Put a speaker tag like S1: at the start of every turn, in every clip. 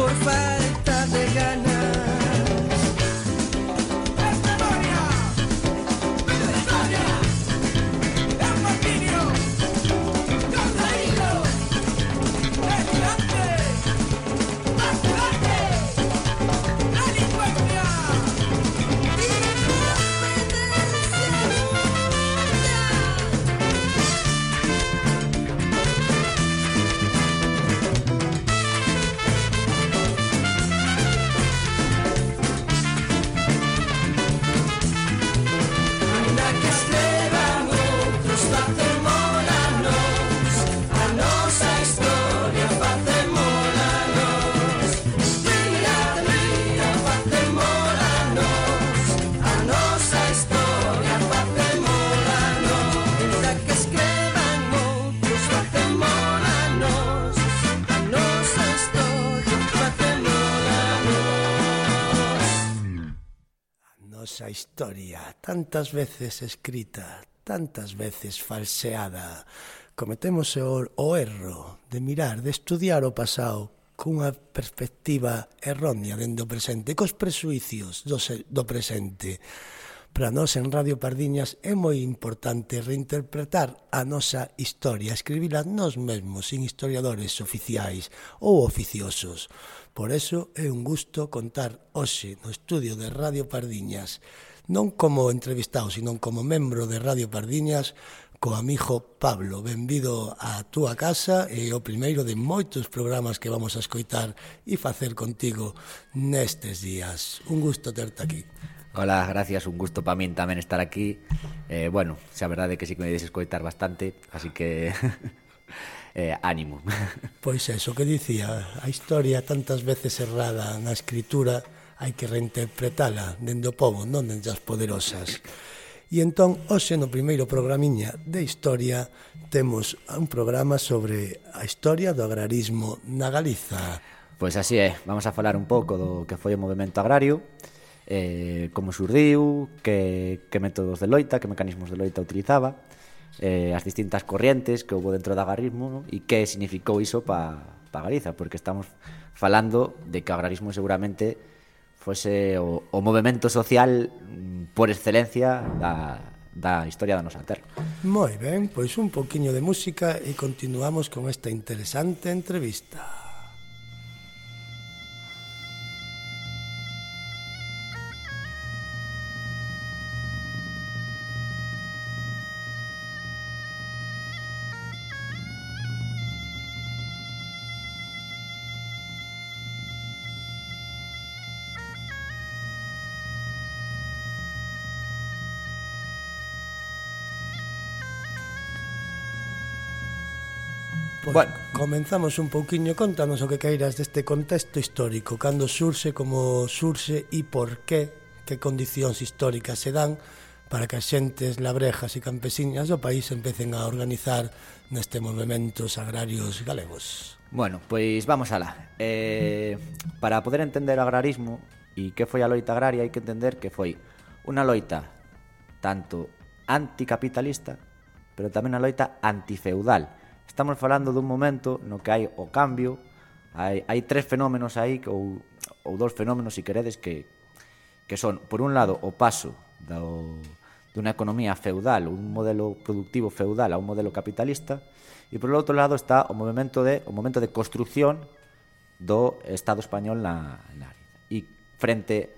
S1: Por falta de ganas
S2: tantas veces escrita, tantas veces falseada. Cometemos o erro de mirar, de estudiar o pasado cunha perspectiva errónea dentro do presente, cos presuicios do, se, do presente. Para nós en Radio Pardiñas é moi importante reinterpretar a nosa historia, escribila nós mesmos, sin historiadores oficiais ou oficiosos. Por eso é un gusto contar hoxe no estudio de Radio Pardiñas non como entrevistado, sino como membro de Radio Pardiñas, co amigo Pablo. Benvido á túa casa e o primeiro de moitos programas que vamos a escoitar e facer contigo nestes días. Un gusto terte aquí.
S3: Hola, gracias, un gusto para min tamén estar aquí. Eh, bueno, xa verdade que sí que me dedes escoitar bastante, así que eh, ánimo.
S2: Pois eso que dicía, a historia tantas veces errada na escritura hai que reinterpretala dende o povo, non dende as poderosas. E entón, hoxe no primeiro programiña de historia temos un programa sobre a historia do agrarismo na Galiza.
S3: Pois así é, vamos a falar un pouco do que foi o movimento agrario, eh, como surdiu, que, que métodos de loita, que mecanismos de loita utilizaba, eh, as distintas corrientes que houve dentro do agrarismo no? e que significou iso pa, pa Galiza, porque estamos falando de que o agrarismo seguramente fose o, o movimento social por excelencia da, da historia da nosa terra.
S2: Moi ben, pois un poquinho de música e continuamos con esta interesante entrevista. Pois
S3: bueno.
S2: comenzamos un pouquiño, contanos o que queiras deste contexto histórico, cando surxe, como surxe e por qué, que condicións históricas se dan para que as xentes labrejas e campesiñas do país empecen a organizar neste movimentos agrarios galegos.
S3: Bueno, pois vamos alá. Eh, para poder entender o agrarismo e que foi a loita agraria hai que entender que foi unha loita tanto anticapitalista pero tamén a loita antifeudal Estamos falando dun momento no que hai o cambio, hai, hai tres fenómenos aí, ou, ou dous fenómenos, se si queredes, que, que son, por un lado, o paso do, dunha economía feudal, un modelo productivo feudal a un modelo capitalista, e por outro lado está o movimento de o momento de construción do Estado español na, na área. E frente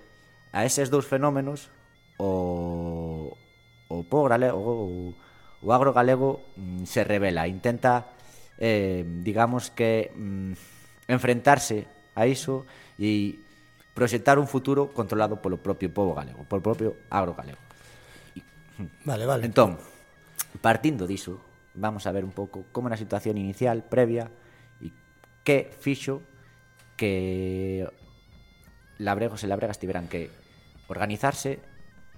S3: a eses dous fenómenos, o, o Pógrale, o, o o agro galego mm, se revela, intenta, eh, digamos que, mm, enfrentarse a iso e proxectar un futuro controlado polo propio povo galego, polo propio agro galego. Hm.
S2: Vale, vale.
S3: Entón, partindo diso, vamos a ver un pouco como na situación inicial, previa, e que fixo que labregos e labregas tiveran que organizarse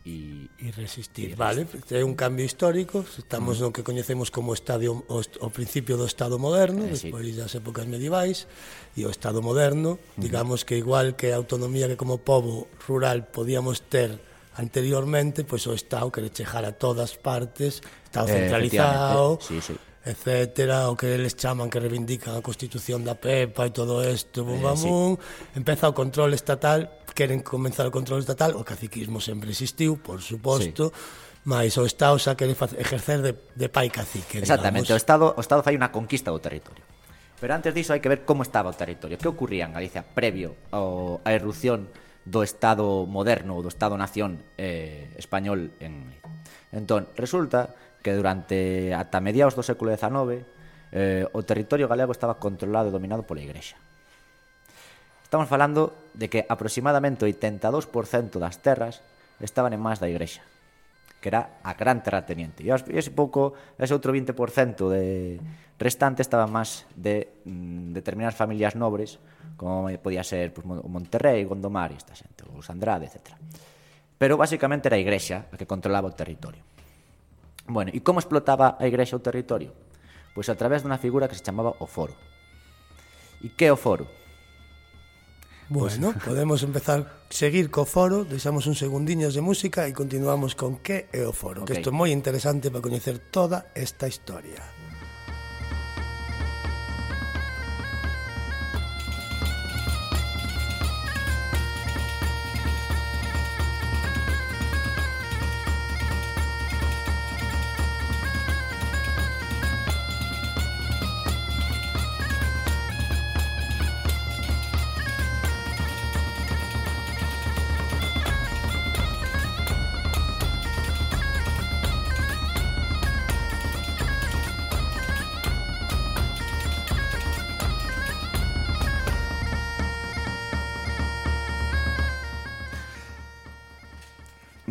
S3: e
S2: irresistibles. Vale, é un cambio histórico, estamos mm. no que coñecemos como estadio o, o principio do estado moderno, eh, despois sí. das épocas medievais e o estado moderno, mm. digamos que igual que a autonomía que como povo rural podíamos ter anteriormente, pois pues, o estado quere chejar a todas partes, estado centralizado.
S3: Eh, sí, sí
S2: etcétera, o que eles chaman que reivindican a constitución da PEPA e todo isto, bum, eh, sí. Empeza o control estatal, queren comenzar o control estatal, o caciquismo sempre existiu, por suposto, sí mais o Estado xa quere ejercer de, de pai cacique.
S3: Digamos. Exactamente, o Estado, o Estado fai unha conquista do territorio. Pero antes diso hai que ver como estaba o territorio, que ocurría en Galicia previo ao, a erupción do Estado moderno, do Estado-nación eh, español en Entón, resulta que durante ata mediados do século XIX eh, o territorio galego estaba controlado e dominado pola Igrexa. Estamos falando de que aproximadamente o 82% das terras estaban en más da Igrexa, que era a gran terrateniente. E ese pouco, ese outro 20% de restante estaba máis de mm, determinadas familias nobres, como podía ser pues, Monterrey, Gondomar e esta xente, os Andrade, etc. Pero basicamente era a Igrexa a que controlaba o territorio. Bueno, e como explotaba a Igrexa o territorio? Pois a través dunha figura que se chamaba o foro. E que é o foro?
S2: Bueno, pues... Pois- podemos empezar seguir co foro, deixamos un segundiños de música e continuamos con que é o foro, okay. que isto é moi interesante para coñecer toda esta historia.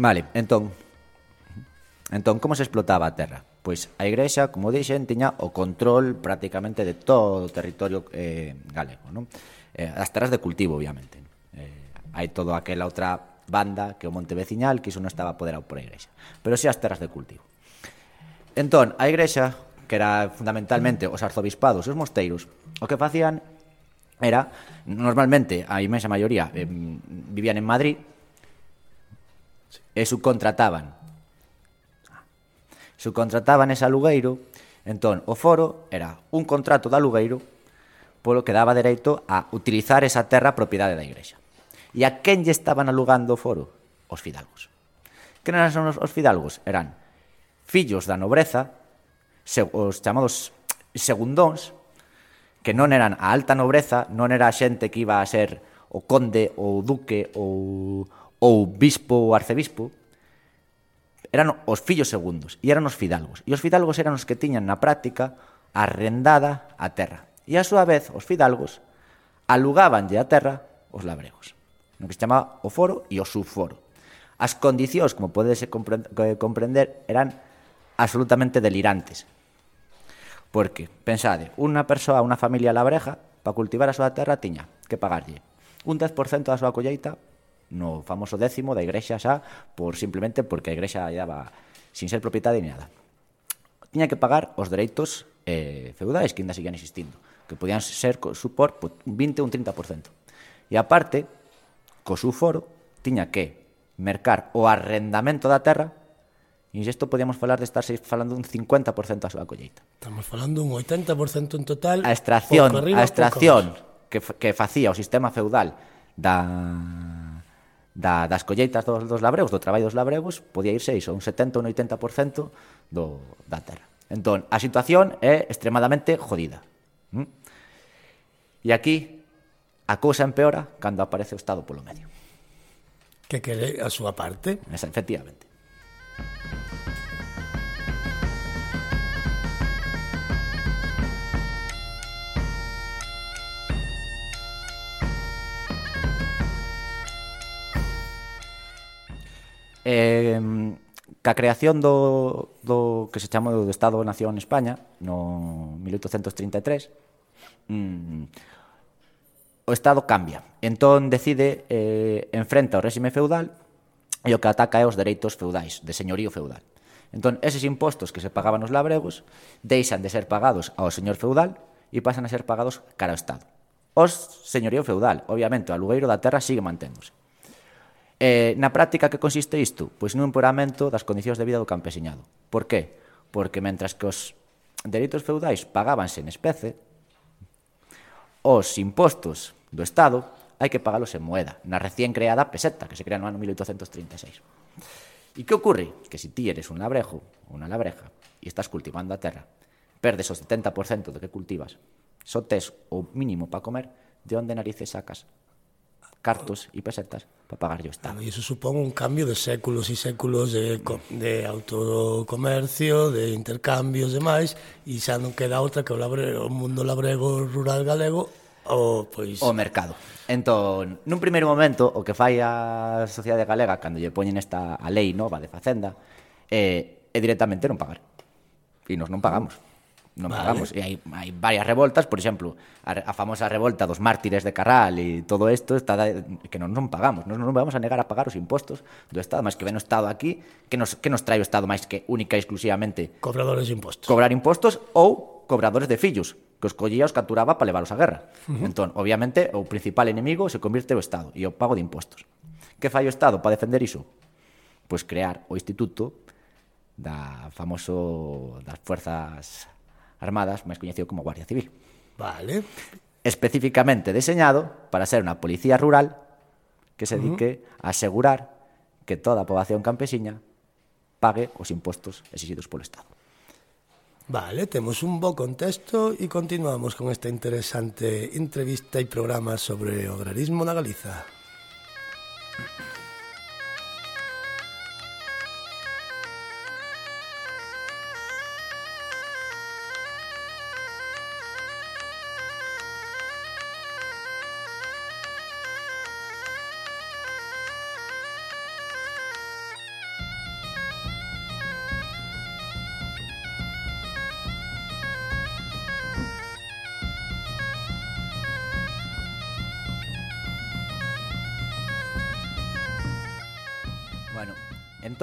S3: Vale, entón, entón, como se explotaba a terra? Pois a Igrexa, como dixen, tiña o control prácticamente de todo o territorio eh, galego, non? Eh, as terras de cultivo, obviamente. Eh, hai todo aquela outra banda que o monte veciñal, que iso non estaba apoderado por a Igrexa, pero si as terras de cultivo. Entón, a Igrexa, que era fundamentalmente os arzobispados e os mosteiros, o que facían era, normalmente, a imensa maioría eh, vivían en Madrid, e subcontrataban. Subcontrataban ese alugueiro, entón o foro era un contrato de alugueiro polo que daba dereito a utilizar esa terra propiedade da igrexa. E a quen lle estaban alugando o foro? Os fidalgos. Que eran os, os fidalgos? Eran fillos da nobreza, os chamados segundóns, que non eran a alta nobreza, non era a xente que iba a ser o conde ou duque ou ou bispo ou arcebispo, eran os fillos segundos e eran os fidalgos. E os fidalgos eran os que tiñan na práctica arrendada a terra. E a súa vez, os fidalgos alugábanlle a terra os labregos, no que se chamaba o foro e o subforo. As condicións, como podedes eh, comprender, eran absolutamente delirantes. Porque, pensade, unha persoa, unha familia labreja, para cultivar a súa terra, tiña que pagarlle un 10% da súa colleita no famoso décimo da Igrexa xa por simplemente porque a Igrexa daba sin ser propietaria ni nada. Tiña que pagar os dereitos eh, feudais que ainda seguían existindo, que podían ser supor un 20 ou un 30%. E aparte, co seu foro, tiña que mercar o arrendamento da terra E isto podíamos falar de estarse falando un 50% da súa colleita.
S2: Estamos falando un 80% en total.
S3: A extracción,
S2: arriba,
S3: a extracción que, que facía o sistema feudal da da, das colleitas dos, dos labregos, do traballo dos labregos, podía irse iso, un 70 ou un 80% do, da terra. Entón, a situación é extremadamente jodida. Mm? E aquí a cousa empeora cando aparece o Estado polo medio.
S2: Que quere a súa parte?
S3: Esa, efectivamente. Eh, ca creación do, do que se chama do Estado-Nación España no 1833 mm, o Estado cambia. Entón decide eh, enfrenta o réxime feudal e o que ataca é os dereitos feudais de señorío feudal. Entón eses impostos que se pagaban os labregos deixan de ser pagados ao señor feudal e pasan a ser pagados cara ao Estado. Os señorío feudal obviamente o alugueiro da terra sigue manténdose. Eh, na práctica que consiste isto? Pois nun emporamento das condicións de vida do campesiñado. Por qué? Porque mentras que os delitos feudais pagábanse en especie, os impostos do Estado hai que pagalos en moeda, na recién creada peseta, que se crea no ano 1836. E que ocurre? Que se ti eres un labrejo, unha labreja, e estás cultivando a terra, perdes o 70% do que cultivas, só tes o mínimo para comer, de onde narices sacas cartos e pesetas para pagarlle o Estado.
S2: E iso supón un cambio de séculos e séculos de, de autocomercio, de intercambios e máis, e xa non queda outra que o, labrego, o mundo labrego rural galego o, pois...
S3: o mercado. Entón, nun primeiro momento, o que fai a sociedade galega cando lle poñen esta a lei nova de facenda é, é directamente non pagar. E nos non pagamos non
S2: vale.
S3: pagamos. E hai, hai varias revoltas, por exemplo, a, a famosa revolta dos mártires de Carral e todo isto está da, que non non pagamos, non non vamos a negar a pagar os impostos do Estado, máis que ven o Estado aquí, que nos que nos trae o Estado máis que única e exclusivamente
S2: cobradores de impostos.
S3: Cobrar impostos ou cobradores de fillos, que os collía os capturaba para levaros á guerra. Uh -huh. Entón, obviamente, o principal enemigo se convirte o Estado e o pago de impostos. Que fai o Estado para defender iso? Pois crear o Instituto da famoso das Fuerzas Armadas, máis coñecido como Guardia Civil.
S2: Vale.
S3: Específicamente deseñado para ser unha policía rural que se dedique uh -huh. a asegurar que toda a poboación campesiña pague os impostos exigidos polo Estado.
S2: Vale, temos un bo contexto e continuamos con esta interesante entrevista e programa sobre o agrarismo na Galiza.
S3: Thank.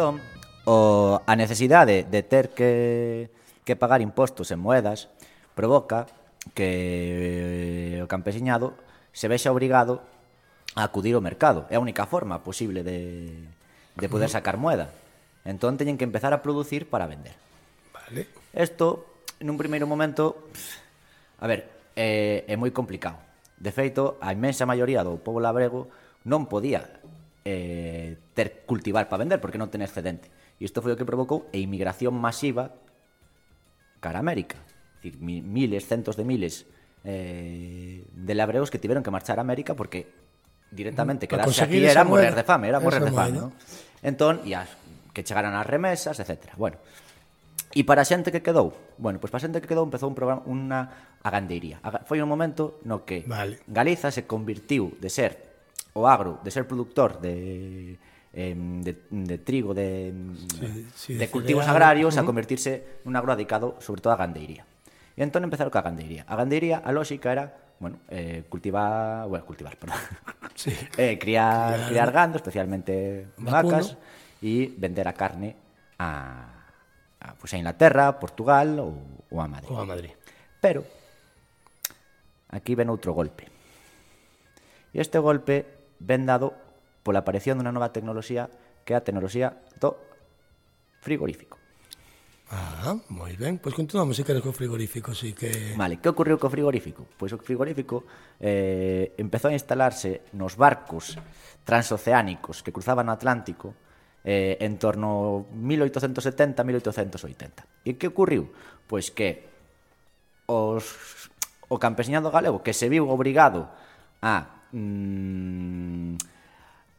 S3: entón, o, a necesidade de ter que, que pagar impostos en moedas provoca que eh, o campesiñado se vexa obrigado a acudir ao mercado. É a única forma posible de, de poder sacar moeda. Entón teñen que empezar a producir para vender.
S2: Vale.
S3: Isto, nun primeiro momento, a ver, é, é moi complicado. De feito, a inmensa maioría do pobo labrego non podía eh, ter cultivar para vender porque non ten excedente. E isto foi o que provocou a inmigración masiva cara a América. Dicir, miles, centos de miles eh, de labreos que tiveron que marchar a América porque directamente quedarse aquí era morrer de fame, era morrer de fame. ¿no? Entón, e as, que chegaran as remesas, etc. Bueno, E para a xente que quedou, bueno, pois para a xente que quedou empezou un programa, unha agandeiría. Foi un momento no que
S2: vale.
S3: Galiza se convirtiu de ser o agro, de ser productor de em, de, de trigo, de,
S2: sí,
S3: de
S2: de
S3: cultivos
S2: cereal,
S3: agrarios, a convertirse nun agro dedicado sobre todo á gandeiría. E entón empezaron coa gandeiría. A gandeiría, a lógica era, bueno, eh, cultivar, bueno, cultivar, perdón.
S2: Sí.
S3: eh, criar,
S2: Criar-
S3: criar gando, especialmente
S2: Vacuno.
S3: vacas, e vender a carne a, a, pues a Inglaterra, Portugal ou, ou a Madrid.
S2: Ou a Madrid.
S3: Pero aquí ven outro golpe. E este golpe ven dado pola aparición dunha nova tecnoloxía que é a tecnoloxía do frigorífico.
S2: Ah, moi ben. Pois continuamos, se queres, co frigorífico, si que...
S3: Vale, que ocorreu co frigorífico? Pois o frigorífico eh, empezou a instalarse nos barcos transoceánicos que cruzaban o Atlántico eh, en torno 1870-1880. E que ocorreu? Pois que os, o campesinado galego que se viu obrigado a mm,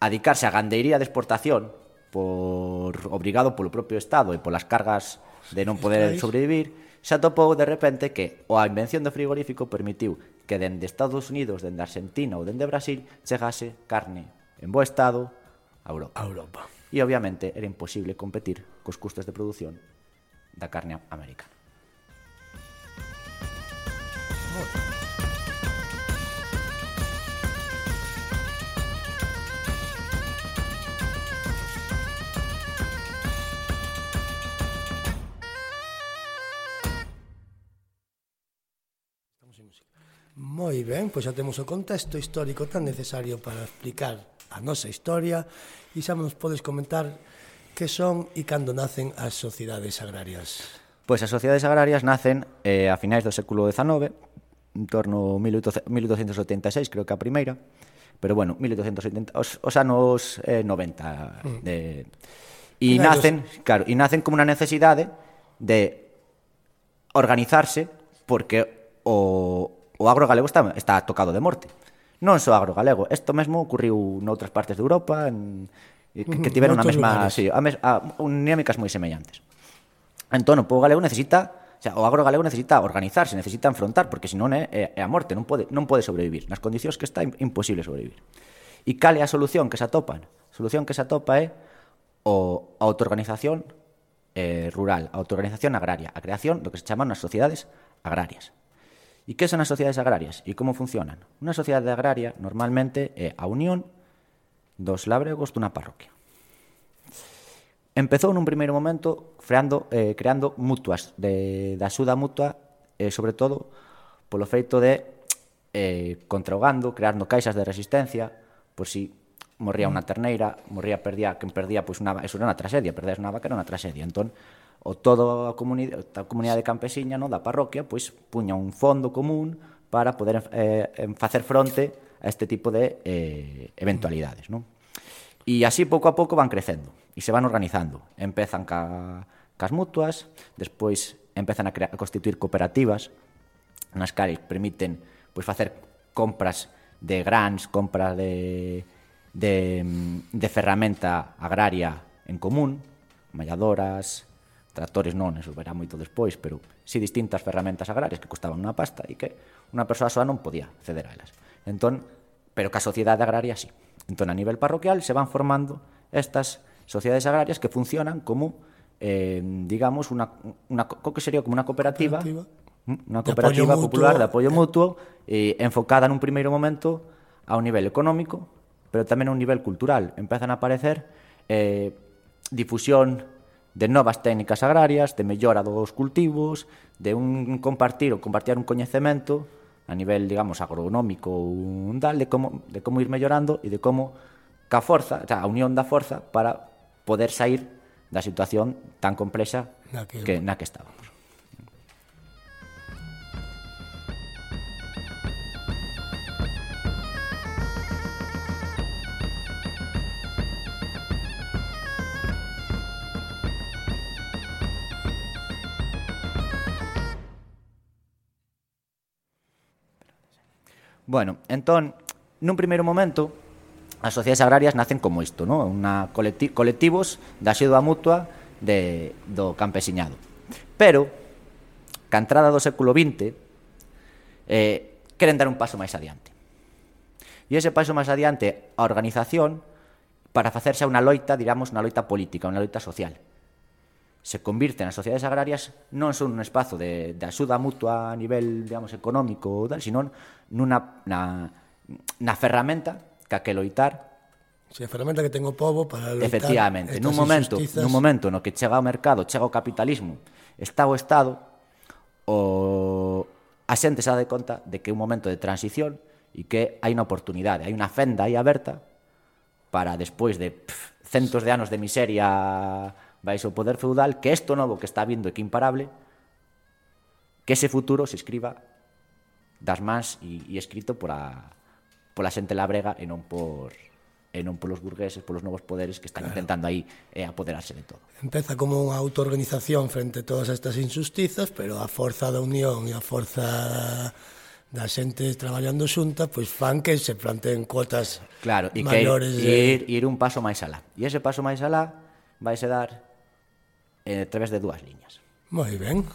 S3: adicarse á gandeiría de exportación por obrigado polo propio Estado e polas cargas de non poder sobrevivir, se atopou de repente que a invención do frigorífico permitiu que dende Estados Unidos, dende Argentina ou dende Brasil chegase carne en bo estado a Europa.
S2: A Europa.
S3: E obviamente era imposible competir cos custos de produción da carne americana.
S2: Moi ben, pois xa temos o contexto histórico tan necesario para explicar a nosa historia e xa nos podes comentar que son e cando nacen as sociedades agrarias.
S3: Pois as sociedades agrarias nacen eh, a finais do século XIX, en torno a 1886, creo que a primeira, pero bueno, 1870, os, os anos eh, 90 mm. de e nacen, claro, e nacen como unha necesidade de organizarse porque o o agro galego está, está tocado de morte. Non só agro galego, isto mesmo ocurriu noutras partes de Europa, en, que, que tiveron a mesma, sí, a mes, a, dinámicas moi semellantes. Entón, o povo galego necesita O, sea, o agro galego necesita organizarse, necesita enfrontar, porque senón é, é a morte, non pode, non pode sobrevivir. Nas condicións que está, imposible sobrevivir. E cal é a solución que se atopan? A solución que se atopa é o, a autoorganización eh, rural, a autoorganización agraria, a creación do que se chaman as sociedades agrarias. E que son as sociedades agrarias e como funcionan? Unha sociedade agraria normalmente é a unión dos labregos dunha parroquia. Empezou nun primeiro momento freando, eh, creando mutuas de, de axuda mutua, eh, sobre todo polo feito de eh, contraugando, creando caixas de resistencia, por si morría mm. unha terneira, morría, perdía, quen perdía, pois pues, unha, eso era unha tragedia, perdías unha vaca era unha tragedia. Entón, o toda a comunidade, a comunidade campesiña no, da parroquia pois puña un fondo común para poder eh, facer fronte a este tipo de eh, eventualidades. Non? E así pouco a pouco van crecendo e se van organizando. Empezan ca, cas mutuas, despois empezan a, crear, a constituir cooperativas nas cales permiten pois, facer compras de grans, compra de, de, de ferramenta agraria en común, malladoras, tractores non, eso verá moito despois, pero si distintas ferramentas agrarias que costaban unha pasta e que unha persoa soa non podía acceder a elas. Entón, pero que a sociedade agraria sí. Entón, a nivel parroquial se van formando estas sociedades agrarias que funcionan como eh, digamos, unha, unha, co que sería como unha cooperativa, unha cooperativa de popular mutuo, de apoio mutuo, eh, enfocada nun primeiro momento a un nivel económico, pero tamén a un nivel cultural. Empezan a aparecer eh, difusión de novas técnicas agrarias, de mellora dos cultivos, de un compartir ou compartir un coñecemento a nivel, digamos, agronómico ou tal, de como, de como ir mellorando e de como ca forza, a unión da forza para poder sair da situación tan complexa na que, que na que estábamos. Bueno, entón, nun primeiro momento, as sociedades agrarias nacen como isto, ¿no? Una colecti colectivos da xedoa mutua de, do campesiñado. Pero, ca entrada do século XX, eh, queren dar un paso máis adiante. E ese paso máis adiante, a organización, para facerse unha loita, diramos, unha loita política, unha loita social se convirten as sociedades agrarias non son un espazo de, de axuda mutua a nivel, digamos, económico ou tal, sino nunha na, na ferramenta que a que loitar.
S2: Si, a ferramenta que ten o povo para loitar
S3: Efectivamente, nun momento, nun momento no que chega o mercado, chega o capitalismo, está o Estado, o a xente se de conta de que é un momento de transición e que hai unha oportunidade, hai unha fenda aí aberta para despois de pff, centos de anos de miseria baixo o poder feudal que isto novo que está vindo e que imparable que ese futuro se escriba das mans e, e escrito por pola xente labrega e non por e non polos burgueses, polos novos poderes que están claro. intentando aí eh, apoderarse de todo.
S2: Empeza como unha autoorganización frente a todas estas injustizas, pero a forza da unión e a forza da xente traballando xunta, pois fan que se planteen cuotas
S3: claro, e
S2: maiores.
S3: Claro, e ir, ir un paso máis alá. E ese paso máis alá vai se dar eh, a través de dúas liñas.
S2: Moi ben.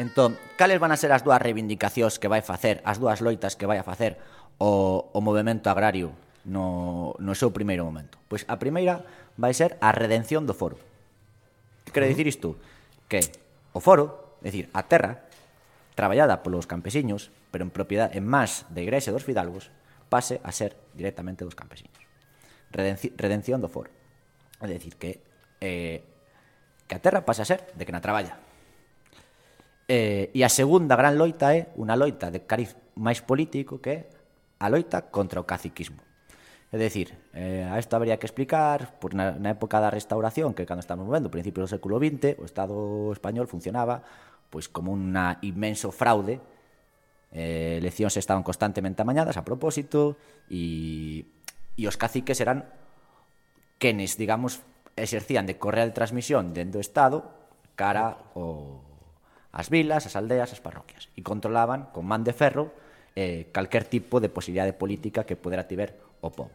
S3: Entón, cales van a ser as dúas reivindicacións que vai facer, as dúas loitas que vai a facer o, o movimento agrario no, no seu primeiro momento? Pois a primeira vai ser a redención do foro. Que quere dicir isto? Que o foro, é dicir, a terra, traballada polos campesiños, pero en propiedade en más da Igrexa dos Fidalgos, pase a ser directamente dos campesiños. Redenci redención do foro. É dicir, que eh, que a terra pase a ser de que na traballa. Eh, e a segunda gran loita é unha loita de cariz máis político que é a loita contra o caciquismo. É dicir, eh, a isto habría que explicar, pois na, na época da restauración, que cando estamos movendo, principios do século XX, o Estado español funcionaba pois como un inmenso fraude, eh, eleccións estaban constantemente amañadas a propósito, e, e os caciques eran quenes, digamos, exercían de correa de transmisión dentro do Estado cara ao as vilas, as aldeas, as parroquias e controlaban con man de ferro eh, calquer tipo de posibilidade política que pudera tiver o povo.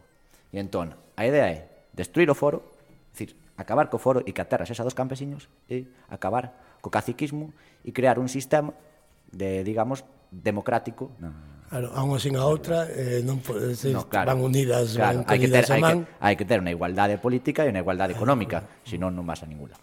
S3: E entón, a idea é destruir o foro, decir, acabar co foro e que a terra sexa dos campesiños e acabar co caciquismo e crear un sistema de, digamos, democrático na,
S2: Claro, a unha sin a outra eh, non se
S3: no, claro,
S2: van unidas,
S3: claro,
S2: van
S3: hai que ter.
S2: Hai
S3: que, hai que ter unha igualdade política e unha igualdade económica, senón non vas a ningún lado.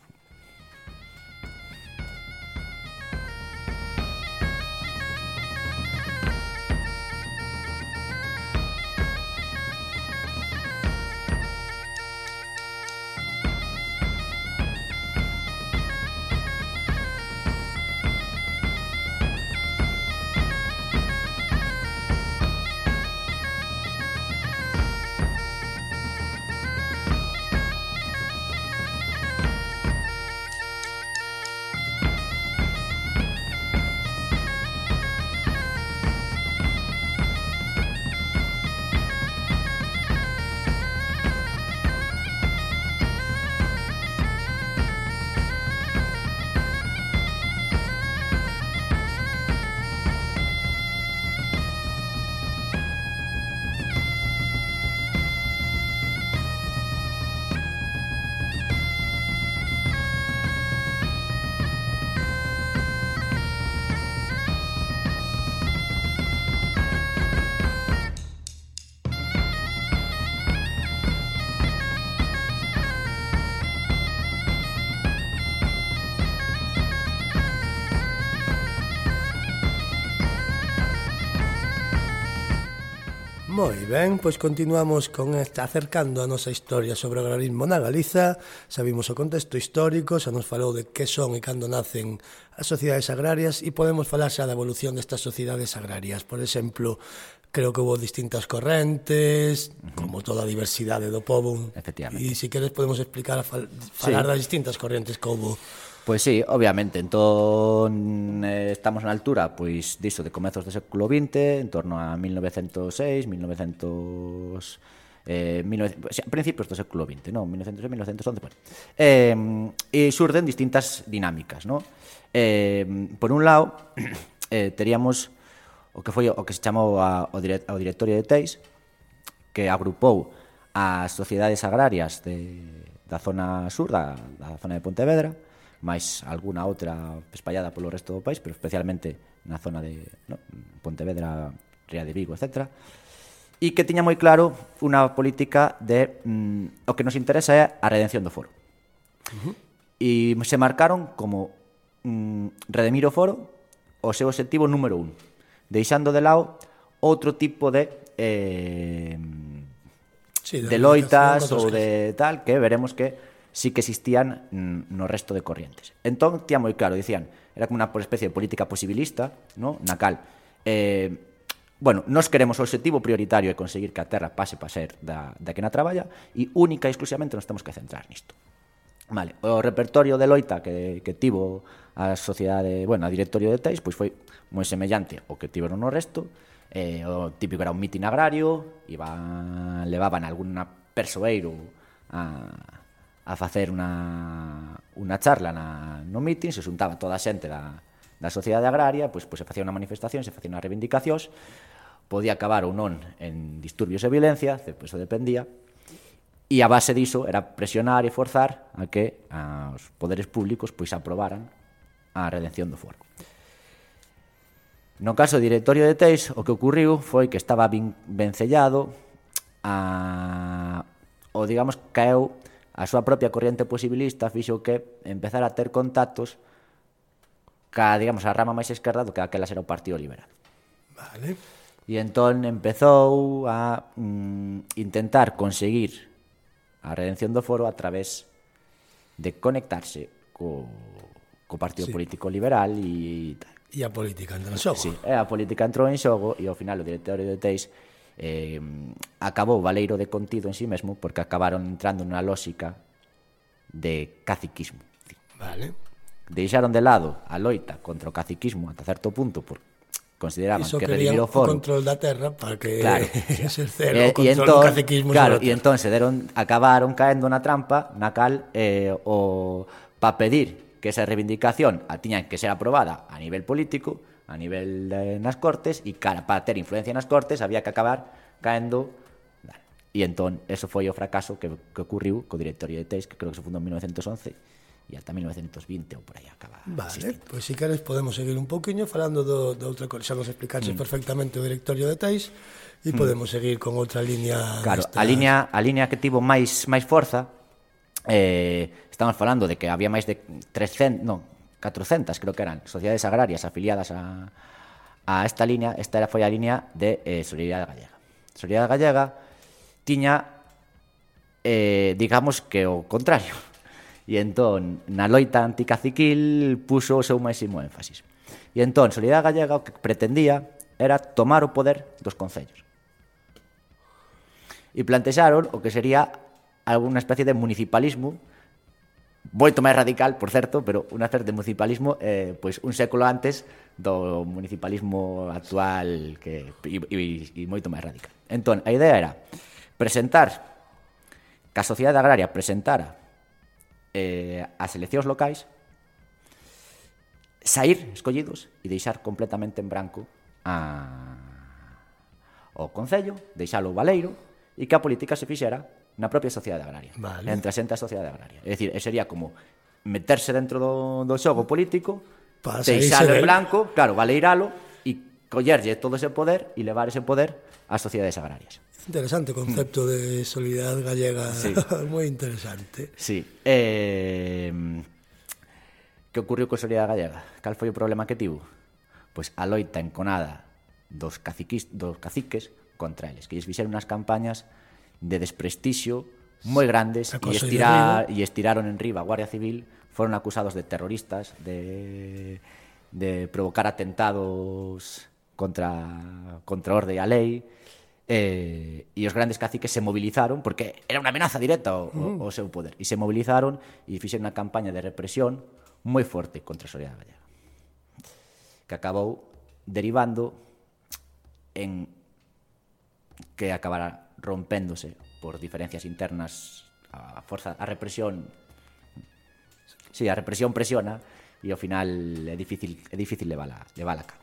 S2: pois continuamos con esta acercando a nosa historia sobre o agrarismo na Galiza, sabimos o contexto histórico, xa nos falou de que son e cando nacen as sociedades agrarias e podemos falar xa da evolución destas sociedades agrarias. Por exemplo, creo que houve distintas correntes, uh -huh. como toda a diversidade do povo.
S3: Efectivamente.
S2: E se queres podemos explicar a fal falar sí. das distintas correntes que houve
S3: Pois sí, obviamente, entón eh, estamos na altura, pois, disto, de comezos do século XX, en torno a 1906, 1900... Eh, 19, a principios do século XX, non? 1906, 1911, bueno. Eh, e surden distintas dinámicas, non? Eh, por un lado, eh, teríamos o que foi o que se chamou a, o, dire, o directorio de Teis, que agrupou as sociedades agrarias de, da zona sur, da, da zona de Pontevedra, máis alguna outra espallada polo resto do país, pero especialmente na zona de no, Pontevedra, Ría de Vigo, etc. E que tiña moi claro unha política de mm, o que nos interesa é a redención do foro. Uh -huh. E se marcaron como mm, redimir o foro o seu objetivo número un, deixando de lado outro tipo de eh,
S2: sí,
S3: de,
S2: de
S3: loitas ou de tal que veremos que sí que existían mm, no resto de corrientes. Entón, tía moi claro, dicían, era como unha especie de política posibilista, no? na cal. Eh, bueno, nos queremos o objetivo prioritario é conseguir que a Terra pase para ser da, da que na traballa e única e exclusivamente nos temos que centrar nisto. Vale, o repertorio de loita que, que tivo a sociedade, bueno, a directorio de Teis, pois foi moi semellante ao que tiveron no resto, eh, o típico era un mitin agrario, iba, levaban algún persoeiro a, a facer unha, unha charla na, no meeting, se xuntaba toda a xente da, da sociedade agraria, pois, pois se facía unha manifestación, se facía unha reivindicacións, podía acabar ou non en disturbios e violencia, pois eso dependía, e a base diso era presionar e forzar a que a, os poderes públicos pois aprobaran a redención do foro. No caso do directorio de Teix, o que ocurriu foi que estaba vencellado a, o digamos caeu a súa propia corriente posibilista fixo que empezara a ter contactos ca, digamos, a rama máis esquerda do que aquelas era o Partido Liberal.
S2: Vale.
S3: E entón empezou a mm, intentar conseguir a redención do foro a través de conectarse co, co Partido
S2: sí.
S3: Político Liberal e tal.
S2: E a política entrou en xogo.
S3: Sí, a política entrou en xogo e ao final o directorio de Teis eh, acabou valeiro de contido en sí mesmo porque acabaron entrando nunha lógica de caciquismo.
S2: Vale.
S3: Deixaron de lado a loita contra o caciquismo ata certo punto porque consideraban
S2: Iso
S3: que redimir o foro.
S2: control da terra para que
S3: claro.
S2: exercer
S3: eh,
S2: o control
S3: entón,
S2: do caciquismo
S3: claro, e entón se deron, acabaron caendo na trampa na cal eh, o para pedir que esa reivindicación a tiña que ser aprobada a nivel político, a nivel de, nas cortes e cara para ter influencia nas cortes había que acabar caendo E entón, eso foi o fracaso que, que ocurriu co directorio de Teis, que creo que se fundou en 1911, e ata 1920 ou por aí acaba
S2: Vale, pois pues, se si queres podemos seguir un pouquiño falando do, do outra cosa, xa nos explicaxe
S3: mm.
S2: perfectamente o directorio de Teis, e mm. podemos seguir con outra línea
S3: Claro,
S2: desta...
S3: a línea a línea que tivo máis máis forza eh, estamos falando de que había máis de 300, non, 400 creo que eran sociedades agrarias afiliadas a, a esta línea, esta era foi a línea de eh, Solidariedade Gallega. Solidariedade Gallega tiña eh, digamos que o contrario. E entón, na loita anticaciquil puso o seu máximo énfasis. E entón, Solidariedade Gallega o que pretendía era tomar o poder dos concellos. E plantexaron o que sería alguna especie de municipalismo moito máis radical, por certo, pero unha certa municipalismo eh, pois un século antes do municipalismo actual que e, e, e moito máis radical. Entón, a idea era presentar que a sociedade agraria presentara eh, as eleccións locais sair escollidos e deixar completamente en branco a... o Concello, deixalo o Valeiro e que a política se fixera na propia sociedade agraria.
S2: Vale.
S3: Entre a xente da sociedade agraria. É dicir, sería como meterse dentro do, do xogo político, deixalo en
S2: eh.
S3: blanco, claro, valeiralo, collerlle todo ese poder e levar ese poder ás sociedades agrarias.
S2: Interesante o concepto mm. de solidaridade gallega,
S3: sí.
S2: moi interesante.
S3: Sí. Eh, que ocurriu co solidaridade gallega? Cal foi o problema que tivo? Pois a loita enconada dos, caciquis, dos caciques contra eles, que lles fixeron unhas campañas de desprestixio moi grandes e,
S2: estira, e
S3: estiraron en riba a Guardia Civil foron acusados de terroristas de, de provocar atentados contra, contra orde e a lei eh, e os grandes caciques se mobilizaron porque era unha amenaza directa ao, ao seu poder e se mobilizaron e fixeron unha campaña de represión moi forte contra a Soledad Gallega que acabou derivando en que acabara rompéndose por diferencias internas a fuerza, a represión. Sí, a represión presiona y al final es difícil, es difícil le va le va la cara.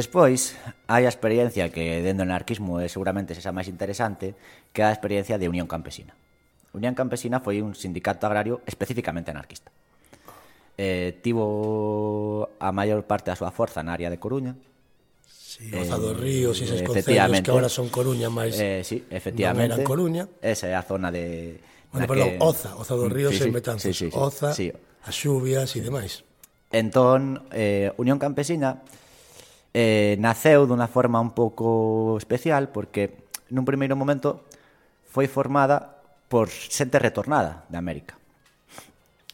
S3: Despois, hai a experiencia que dentro do anarquismo é seguramente esa máis interesante, que é a experiencia de Unión Campesina. Unión Campesina foi un sindicato agrario especificamente anarquista. Eh, tivo a maior parte da súa forza na área de Coruña,
S2: Sí, Oza eh, dos Ríos, eses
S3: eh,
S2: concellos que agora son Coruña máis...
S3: Eh, sí, efectivamente.
S2: Non eran Coruña.
S3: Esa é a zona de...
S2: Bueno, perdón,
S3: que...
S2: Oza, Oza dos Ríos
S3: sí, sí,
S2: Betanzos.
S3: Sí, sí, sí,
S2: Oza,
S3: sí.
S2: as xuvias e demais.
S3: Entón, eh, Unión Campesina eh, naceu dunha forma un pouco especial porque nun primeiro momento foi formada por xente retornada de América.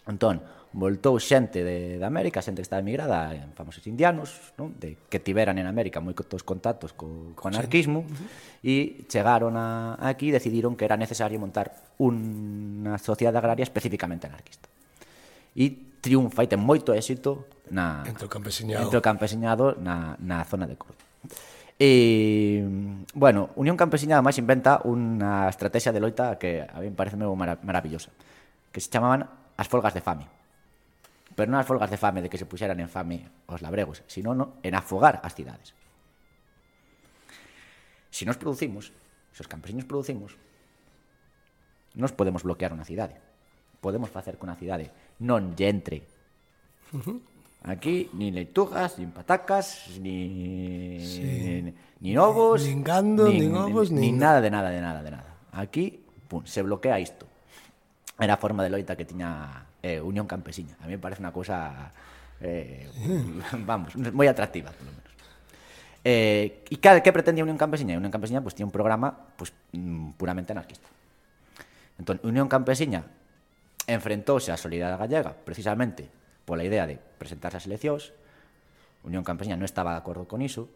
S3: Entón, voltou xente de, de América, xente que estaba emigrada, eh, famosos indianos, non? De, que tiveran en América moitos contactos co, co anarquismo, sí. e chegaron a, aquí e decidiron que era necesario montar unha sociedade agraria especificamente anarquista. E triunfa e ten moito éxito na,
S2: entre o campesiñado,
S3: entre o campesiñado na, na zona de Coruña. E, bueno, Unión Campesina ademais inventa unha estrategia de loita que a mí me parece marav maravillosa, que se chamaban as folgas de fame. Pero non as folgas de fame de que se puxeran en fame os labregos, sino no, en afogar as cidades. Se si nos producimos, se os campesiños producimos, nos podemos bloquear unha cidade. Podemos facer que unha cidade non lle entre. Aquí ni leitugas, ni patacas, ni
S2: Sí.
S3: ni ovos,
S2: Nin gando, nin ovos,
S3: ni nada de nada de nada de nada. Aquí, pum, se bloquea isto. Era a forma de loita que tiña eh, Unión Campesiña. A mí me parece unha cousa eh, vamos, moi atractiva, polo menos. Eh, e que, que pretendía Unión Campesiña? Unión Campesiña pues, tiña un programa pues, mm, puramente anarquista. Entón, Unión Campesiña enfrentouse á Solidariedade Gallega precisamente pola idea de presentarse ás eleccións, Unión Campesina non estaba de acordo con iso,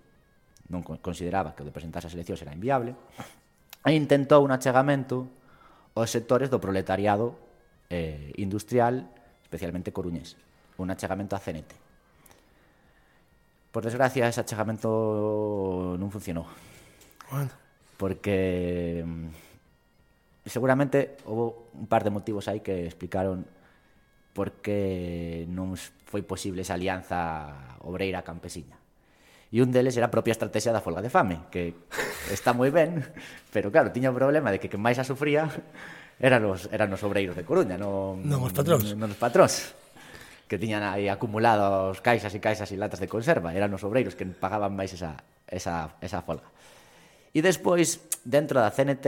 S3: non consideraba que o de presentarse ás eleccións era inviable, e intentou un achegamento aos sectores do proletariado eh, industrial, especialmente coruñés, un achegamento a CNT. Por desgracia, ese achegamento non funcionou.
S2: Bueno.
S3: Porque mm, seguramente houve un par de motivos aí que explicaron porque non foi posible esa alianza obreira campesina. E un deles era a propia estrategia da folga de fame, que está moi ben, pero claro, tiña o problema de que que máis a sufría eran os, eran os obreiros de Coruña, non,
S2: non os patróns.
S3: Non, non os patróns que tiñan aí acumulados caixas e caixas e latas de conserva, eran os obreiros que pagaban máis esa, esa, esa folga. E despois, dentro da CNT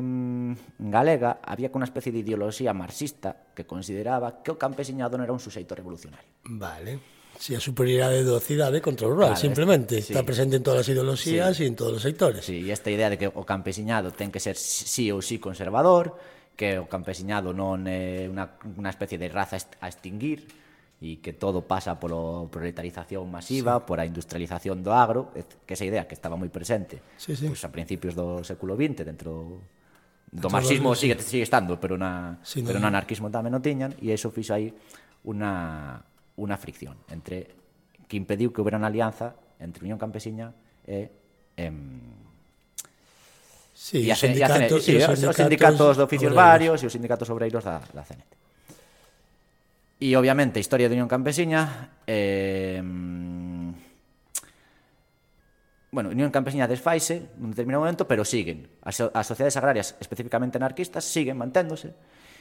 S3: mm, galega, había unha especie de ideoloxía marxista que consideraba que o campesiñado non era un suxeito revolucionario.
S2: Vale. Si a superioridade do cidade contra o rural,
S3: claro,
S2: simplemente.
S3: Sí.
S2: Está presente en todas as ideoloxías sí. e en todos os sectores.
S3: Sí, e esta idea de que o campesiñado ten que ser sí ou sí conservador, que o campesiñado non é unha, unha especie de raza a extinguir, e que todo pasa polo proletarización masiva, sí. por a industrialización do agro, que esa idea que estaba moi presente
S2: sí, sí.
S3: Pues, a principios do século XX dentro do
S2: dentro
S3: marxismo
S2: do...
S3: sigue, sigue estando, pero na
S2: sí,
S3: pero
S2: no,
S3: no anarquismo tamén o tiñan e iso fixo aí unha unha fricción entre que impediu que houbera unha alianza entre Unión Campesiña e em,
S2: Sí,
S3: e, a, sindicatos, e, a, e, sí, os sindicatos, os sindicatos de oficios
S2: obreiros.
S3: varios e os sindicatos obreiros da, da CNT. E obviamente a historia de Unión Campesiña eh, bueno, Unión Campesiña desfaise nun determinado momento, pero siguen. As, as sociedades agrarias, especificamente anarquistas, siguen manténdose.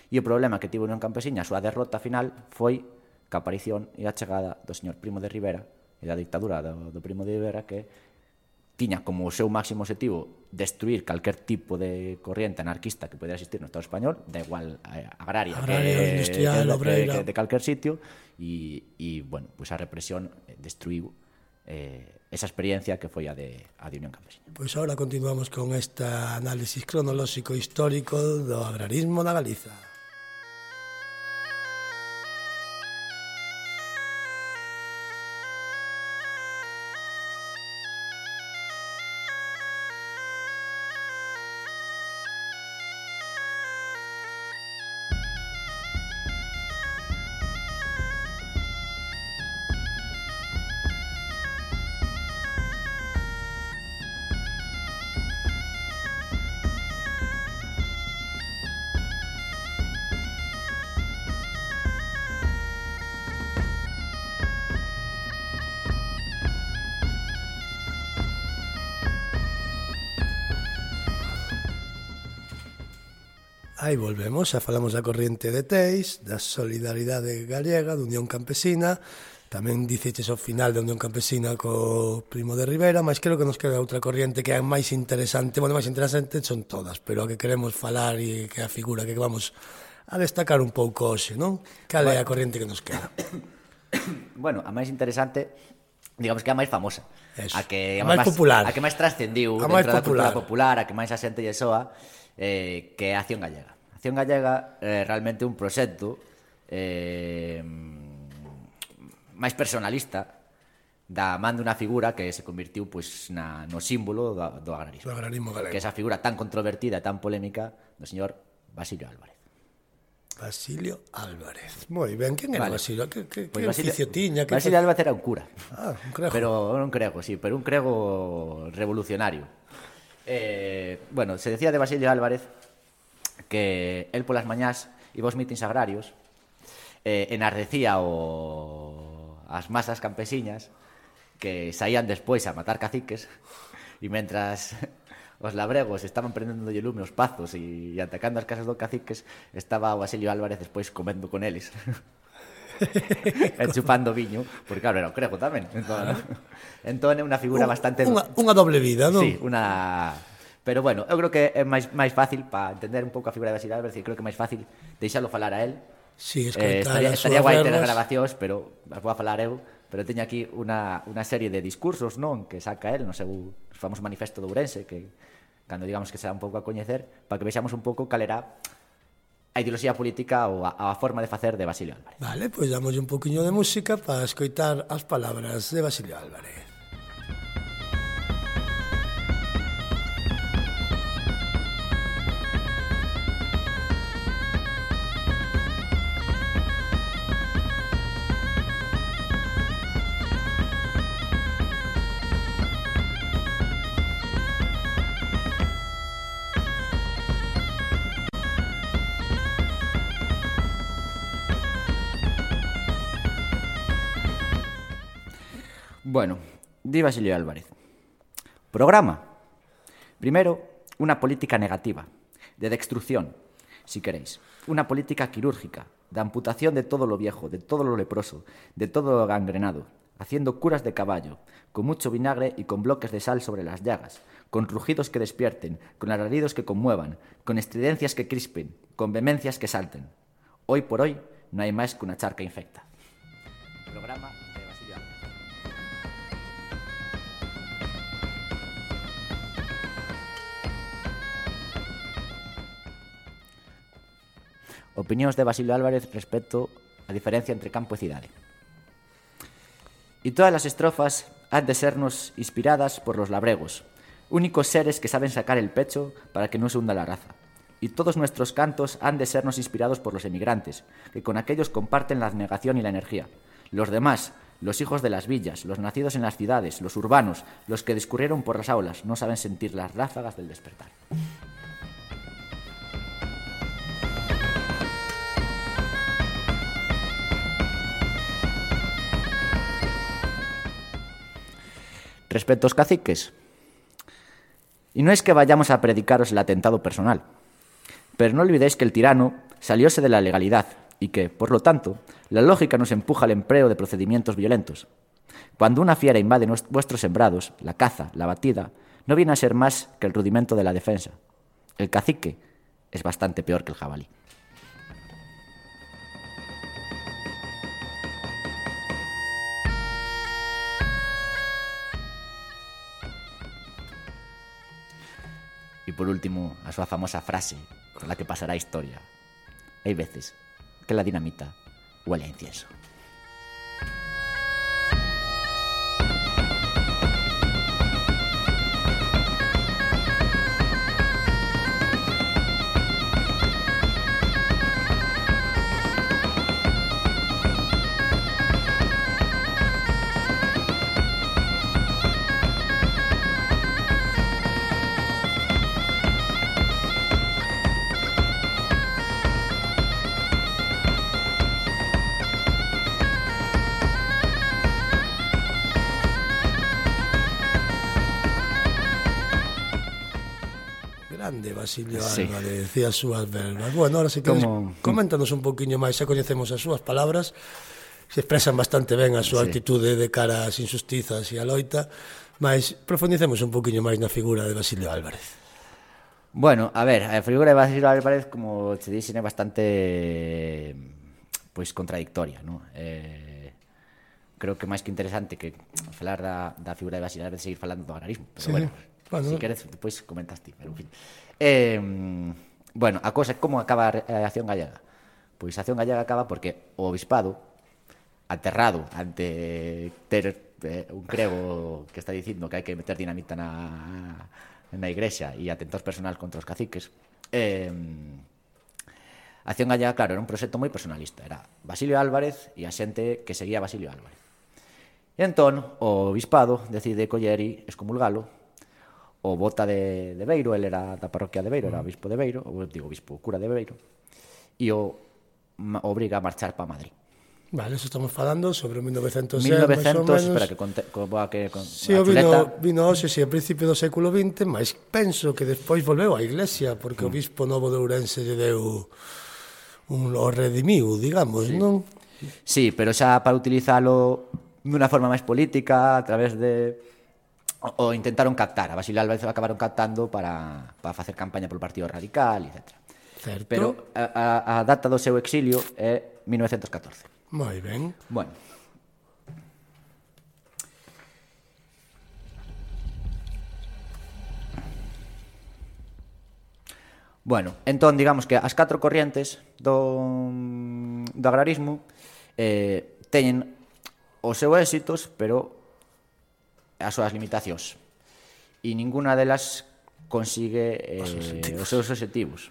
S3: E o problema que tivo Unión Campesiña, a súa derrota final, foi que a aparición e a chegada do señor Primo de Rivera e da dictadura do, do Primo de Rivera que tiña como o seu máximo objetivo destruir calquer tipo de corriente anarquista que podía existir no Estado español, da igual agraria,
S2: agraria
S3: que,
S2: industrial,
S3: que,
S2: obreira.
S3: Que, de calquer sitio, e, e bueno, pues a represión eh, destruiu eh, esa experiencia que foi a de, a de Unión Campesina.
S2: Pois pues ahora continuamos con este análisis cronolóxico histórico do agrarismo na Galiza. Aí volvemos, xa falamos da corriente de Teis, da solidariedade galega, da Unión Campesina, tamén diceches ao final da Unión Campesina co Primo de Rivera, mas creo que nos queda outra corriente que é a máis interesante, bueno, máis interesante son todas, pero a que queremos falar e que a figura que vamos a destacar un pouco hoxe, non? Cal é a corriente que nos queda?
S3: bueno, a máis interesante digamos que a máis famosa,
S2: Eso.
S3: a que
S2: a, máis, máis popular,
S3: a que máis trascendiu dentro
S2: máis popular.
S3: da cultura
S2: popular,
S3: a que máis a xente lle soa, eh, que é a acción gallega. Acción Gallega é realmente un proxecto eh, máis personalista da man dunha figura que se convirtiu pois, na, no símbolo do, do agrarismo.
S2: Do agrarismo galego.
S3: Que esa figura tan controvertida, tan polémica, do señor Basilio Álvarez.
S2: Basilio Álvarez. Moi ben, quen era
S3: vale.
S2: Basilio? Que, que,
S3: pues
S2: que
S3: Basilio,
S2: oficio tiña? Que
S3: Basilio Álvarez era un cura.
S2: Ah, un crego.
S3: Pero un crego, sí, pero un crego revolucionario. Eh, bueno, se decía de Basilio Álvarez que el polas mañás iba aos mítins agrarios, eh, enardecía o, as masas campesiñas que saían despois a matar caciques e mentras os labregos estaban prendendo de lume os pazos e, e atacando as casas dos caciques estaba o Basilio Álvarez despois comendo con eles e chupando viño, porque claro, era o crego tamén. Entón, entón é unha figura un, bastante...
S2: Unha, unha doble vida, non?
S3: Sí, unha Pero bueno, eu creo que é máis, máis fácil para entender un pouco a figura de Basilao, decir, creo que é máis fácil deixalo falar a él.
S2: Sí,
S3: eh, estaría, estaría guai ter
S2: as
S3: grabacións, pero as vou a falar eu, pero teño aquí unha, unha serie de discursos non que saca el, no seu famoso manifesto de Ourense, que cando digamos que se dá un pouco a coñecer, para que vexamos un pouco cal era a ideoloxía política ou a, a forma de facer de Basilio Álvarez.
S2: Vale, pois pues damos un poquinho de música para escoitar as palabras de Basilio Álvarez.
S3: Di Basilio Álvarez. Programa. Primero, una política negativa, de destrucción, si queréis. Una política quirúrgica, de amputación de todo lo viejo, de todo lo leproso, de todo lo gangrenado, haciendo curas de caballo, con mucho vinagre y con bloques de sal sobre las llagas, con rugidos que despierten, con alaridos que conmuevan, con estridencias que crispen, con vehemencias que salten. Hoy por hoy no hay más que una charca infecta. Opinións de Basilio Álvarez respecto a diferencia entre campo e cidade. E todas as estrofas han de sernos inspiradas por los labregos, únicos seres que saben sacar el pecho para que no se hunda la raza. Y todos nuestros cantos han de sernos inspirados por los emigrantes, que con aquellos comparten la abnegación y la energía. Los demás, los hijos de las villas, los nacidos en las ciudades, los urbanos, los que discurrieron por las aulas, no saben sentir las ráfagas del despertar. Respecto aos caciques, y no es que vayamos a predicaros el atentado personal, pero no olvidéis que el tirano salióse de la legalidad y que, por lo tanto, la lógica nos empuja al empleo de procedimientos violentos. Cuando una fiera invade vuestros sembrados, la caza, la batida, no viene a ser más que el rudimento de la defensa. El cacique es bastante peor que el jabalí. E por último, a súa famosa frase con la que pasará historia. Hai veces que la dinamita huele a incienso. sí.
S2: Vale, as súas verbas. Bueno, ahora si queres,
S3: Como...
S2: coméntanos un poquinho máis, xa coñecemos as súas palabras, se expresan bastante ben a súa
S3: sí.
S2: actitude de cara ás injustizas e a loita, mas profundicemos un poquinho máis na figura de Basilio Álvarez.
S3: Bueno, a ver, a figura de Basilio Álvarez, como te dixen, é bastante pois contradictoria, non? Eh, creo que máis que interesante que falar da, da figura de Basilio Álvarez seguir falando do agrarismo, pero
S2: sí.
S3: bueno,
S2: bueno.
S3: si queres, depois comentas ti, pero en fin. Eh, bueno, a cosa como acaba a a acción gallega. Pois a acción gallega acaba porque o obispado aterrado ante ter eh, un crego que está dicindo que hai que meter dinamita na, na igrexa e atentos personal contra os caciques eh, a Acción Gallega, claro, era un proxecto moi personalista era Basilio Álvarez e a xente que seguía a Basilio Álvarez e entón o bispado decide coller e excomulgalo o bota de, de Beiro, ele era da parroquia de Beiro, era mm. bispo de Beiro, ou digo bispo cura de Beiro, e o ma, obriga a marchar para Madrid.
S2: Vale, eso estamos falando sobre 1900,
S3: 1900
S2: máis
S3: espera que conte, co, boa que con
S2: sí,
S3: a
S2: o vino, vino hoxe, sí, a principio do século XX, mas penso que despois volveu á iglesia, porque
S3: mm.
S2: o bispo novo de Ourense lle deu un, o redimiu, digamos, sí. non?
S3: Sí, pero xa para utilizalo dunha forma máis política, a través de o intentaron captar, a Basilio Álvarez acabaron captando para, para facer campaña polo Partido Radical, etc.
S2: Certo.
S3: Pero a, a, a data do seu exilio é 1914.
S2: Moi ben.
S3: Bueno. Bueno, entón, digamos que as catro corrientes do, do agrarismo eh, teñen os seus éxitos, pero as súas limitacións. E ninguna delas consigue eh, os, seus objetivos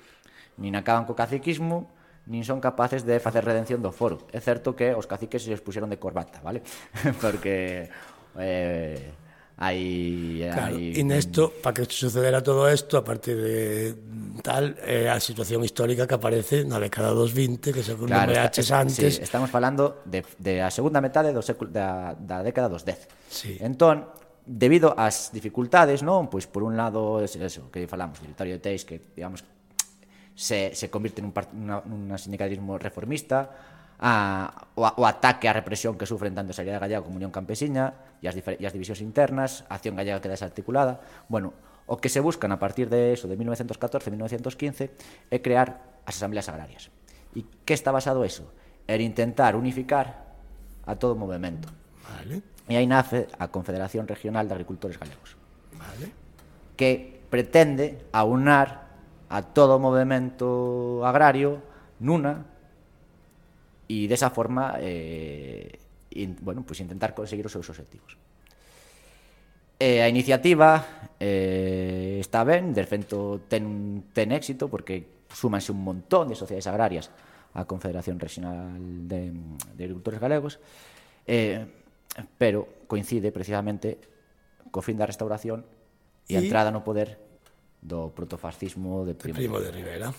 S3: nin acaban co caciquismo nin son capaces de facer redención do foro. É certo que os caciques se os puxeron de corbata vale? Porque eh, hai,
S2: claro,
S3: hai...
S2: E nesto, para que sucedera todo isto, a partir de mm, tal, é eh, a situación histórica que aparece na década dos 20, que según claro,
S3: me
S2: antes...
S3: Sí, estamos falando de, de a segunda metade do século, da, da década dos 10.
S2: Sí.
S3: Entón, debido ás dificultades, non? Pois por un lado, eso, que falamos, de Vitorio de Teix, que, digamos, se, se convirte nun, part, una, nun sindicalismo reformista, a, o, o ataque á represión que sufren tanto a Seriedade Gallega como a Unión Campesiña e as, e as divisións internas, a acción gallega queda desarticulada. Bueno, o que se buscan a partir de eso, de 1914-1915, é crear as asambleas agrarias. E que está basado eso? Era intentar unificar a todo o movimento.
S2: Vale.
S3: E aí nace a Confederación Regional de Agricultores Galegos.
S2: Vale.
S3: Que pretende aunar a todo o movimento agrario nuna e desa forma eh, in, bueno, pues intentar conseguir os seus objetivos. E eh, a iniciativa eh, está ben, de feito ten, ten éxito porque súmanse un montón de sociedades agrarias á Confederación Regional de, de Agricultores Galegos, eh, pero coincide precisamente co fin da restauración e a entrada no poder do protofascismo de Primo,
S2: de
S3: Primo
S2: de Rivera.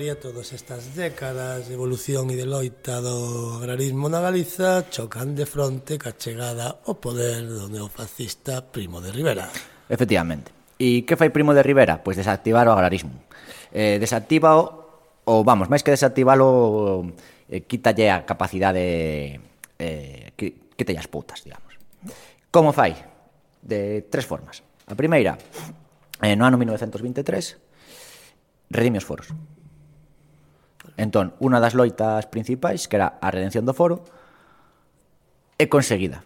S2: historia, todas estas décadas de evolución e de loita do agrarismo na Galiza chocan de fronte ca chegada ao poder do neofascista Primo de Rivera.
S3: Efectivamente. E que fai Primo de Rivera? Pois desactivar o agrarismo. Eh, desactiva o, o vamos, máis que desactivalo, eh, quítalle a capacidade, eh, quítalle as putas, digamos. Como fai? De tres formas. A primeira, eh, no ano 1923, redime os foros. Entón, unha das loitas principais, que era a redención do foro, é conseguida.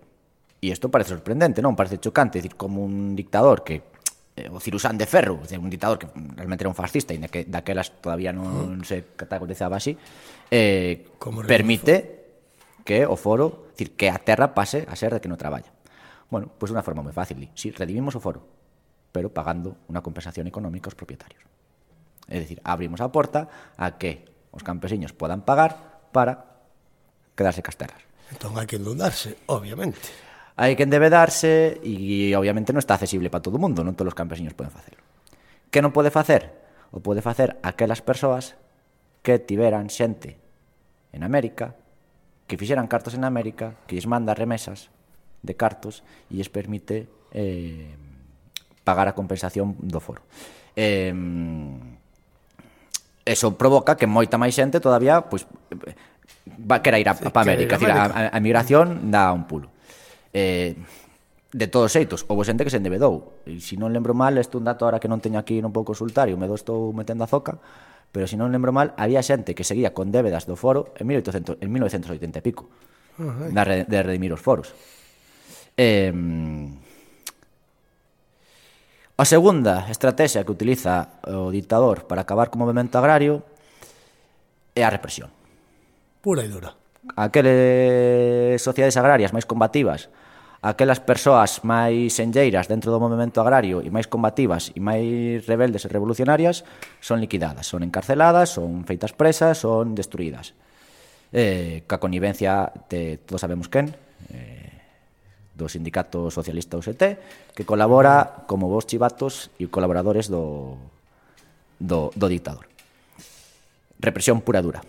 S3: E isto parece sorprendente, non? Parece chocante, dicir, como un dictador que eh, o Cirusán de Ferro, de un dictador que realmente era un fascista e que daquelas todavía non mm. se categorizaba así, eh,
S2: como
S3: permite que o foro, dicir, que a terra pase a ser de que non traballa. Bueno, pois pues unha forma moi fácil, si redimimos o foro, pero pagando unha compensación económica aos propietarios. É dicir, abrimos a porta a que os campesiños podan pagar para quedarse cas terras.
S2: Entón hai que endeudarse, obviamente.
S3: Hai que endeudarse e obviamente non está accesible para todo o mundo, non todos os campesiños poden facelo. Que non pode facer? O pode facer aquelas persoas que tiveran xente en América, que fixeran cartos en América, que lles manda remesas de cartos e lles permite eh, pagar a compensación do foro. Eh, eso provoca que moita máis xente todavía pois va querer ir a, a América, ir a, a, a migración dá un pulo. Eh, de todos xeitos, houve xente que se endebedou. E se si non lembro mal, este un dato ahora que non teño aquí non pouco consultar e me do estou metendo a zoca, pero se si non lembro mal, había xente que seguía con débedas do foro en, 1800, en 1980 e pico, ah, uh -huh. de redimir os foros. Eh, A segunda estrategia que utiliza o dictador para acabar co movimento agrario é a represión.
S2: Pura e dura.
S3: Aqueles sociedades agrarias máis combativas aquelas persoas máis senlleiras dentro do movimento agrario e máis combativas e máis rebeldes e revolucionarias son liquidadas, son encarceladas, son feitas presas, son destruídas. Eh, ca conivencia de todos sabemos quen, eh, do Sindicato Socialista UST, que colabora como vos chivatos e colaboradores do, do, do dictador. Represión pura dura.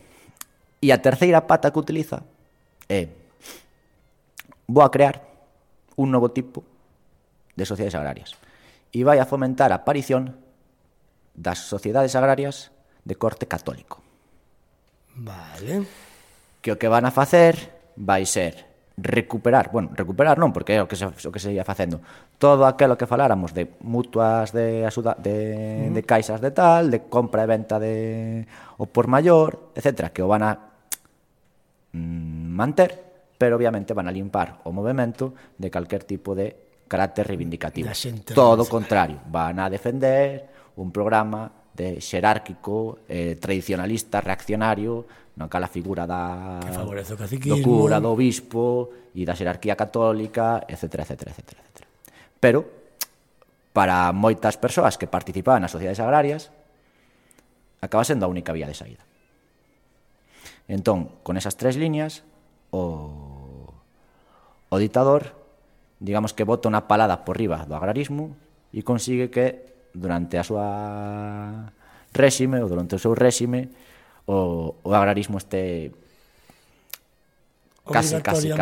S3: E a terceira pata que utiliza é vou a crear un novo tipo de sociedades agrarias e vai a fomentar a aparición das sociedades agrarias de corte católico.
S2: Vale.
S3: Que o que van a facer vai ser recuperar, bueno, recuperar non, porque é o que se, o que se ia facendo, todo aquilo que faláramos de mutuas de axuda, de, de caixas de tal, de compra e venta de o por maior, etcétera, que o van a mm, manter, pero obviamente van a limpar o movimento de calquer tipo de carácter reivindicativo. Todo o contrario, van a defender un programa de xerárquico, eh, tradicionalista, reaccionario, no cala a figura da
S2: que favorece o caciquismo, do
S3: cura, do bispo e da xerarquía católica, etc, etc, etc, etc. Pero para moitas persoas que participaban nas sociedades agrarias acaba sendo a única vía de saída. Entón, con esas tres líneas, o, o ditador, digamos que bota unha palada por riba do agrarismo e consigue que durante a súa réxime ou durante o seu réxime o, o agrarismo este casi, casi a,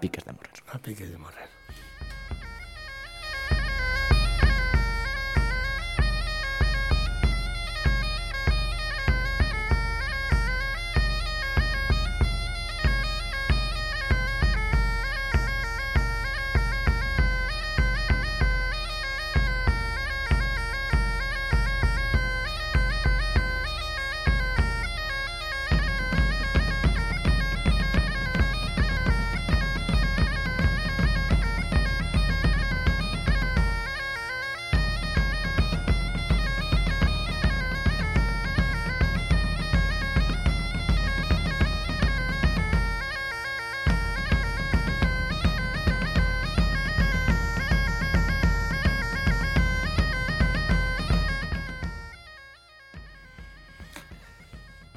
S3: piques de morrer.
S2: A piques de morrer.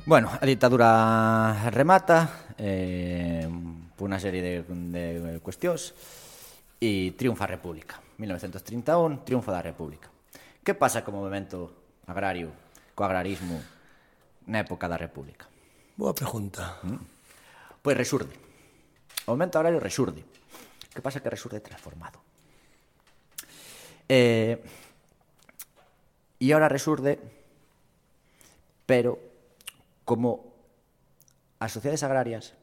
S3: Bueno, a dictadura remata eh, por unha serie de, de cuestións e triunfa a República. 1931, triunfo da República. Que pasa co movimento agrario, co agrarismo na época da República?
S2: Boa pregunta.
S3: Pois resurde. O movimento agrario resurde. Que pasa que resurde transformado. Eh, e ahora resurde, pero como as sociedades agrarias